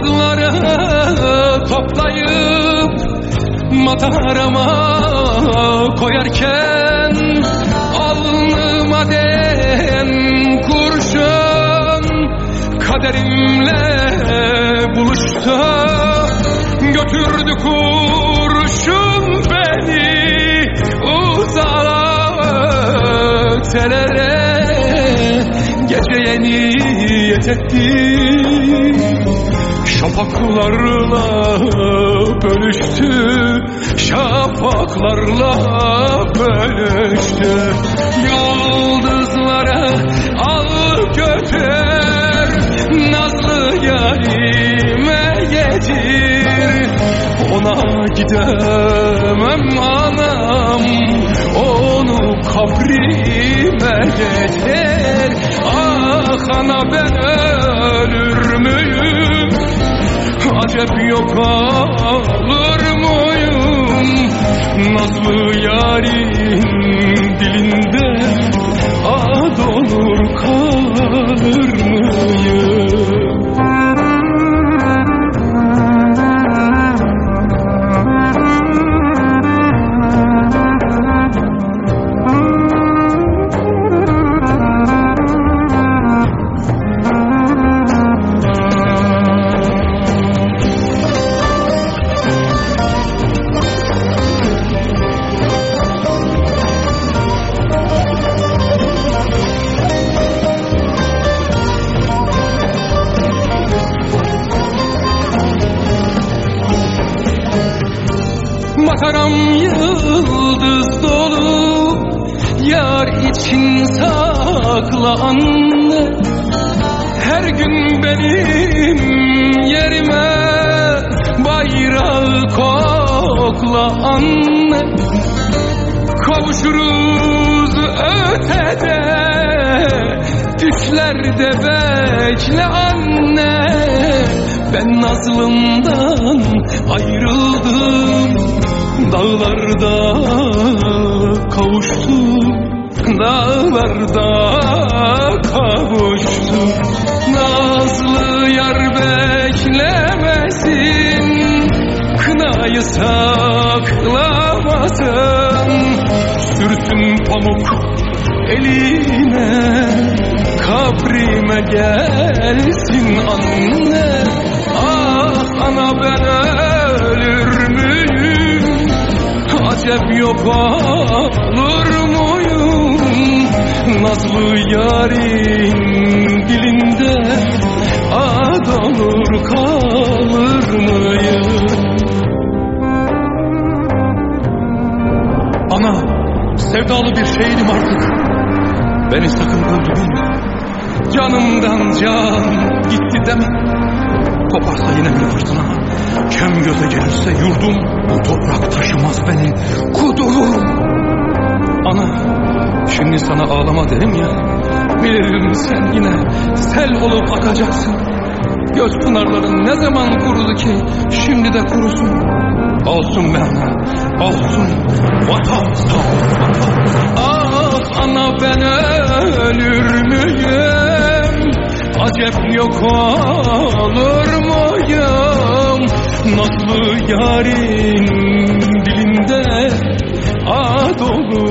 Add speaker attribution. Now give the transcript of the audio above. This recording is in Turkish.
Speaker 1: Toprakları toplayıp Matarama koyarken Alnıma den kurşun Kaderimle buluştu Götürdü kurşun beni Uzalatelere Gece yeni yetetti Şafaklarla bölüştü Şafaklarla bölüştü. Yıldızlara al götür Nazlı yarime getir Ona gidemem anam Onu kabrime getir Ah ana ben Acep yok olur muyum Nazlı yarin dilinde Mataram yıldız dolu Yar için sakla anne. Her gün benim yerime Bayrağı kokla anne. Kavuşuruz ötede Düşlerde bekle anne. Ben Nazlımdan ayrıldım Dağlarda kavuştum Dağlarda kavuştum Nazlı yar beklemesin Kınayı saklamasın. Sürsün pamuk eline Kabrime gelsin anne. Ah ana ben Acep yok olur muyum? Nazlı yarin dilinde Ad olur kalır mıyım? Ana sevdalı bir şeydim artık. Beni sakın öldürme. Canımdan can gitti deme. Koparsa yine bir fırtına Göze gelirse yurdum Bu toprak taşımaz beni. Kudururum Ana şimdi sana ağlama derim ya. Bilirim sen yine sel olup akacaksın. Göz pınarların ne zaman kurudu ki Şimdi de kurusun. Olsun be ana Olsun. Vatan sağ ol vatan Ah ana ben ölür müyüm? Acep yok olur Nazlı yarim dilinde ah ad olur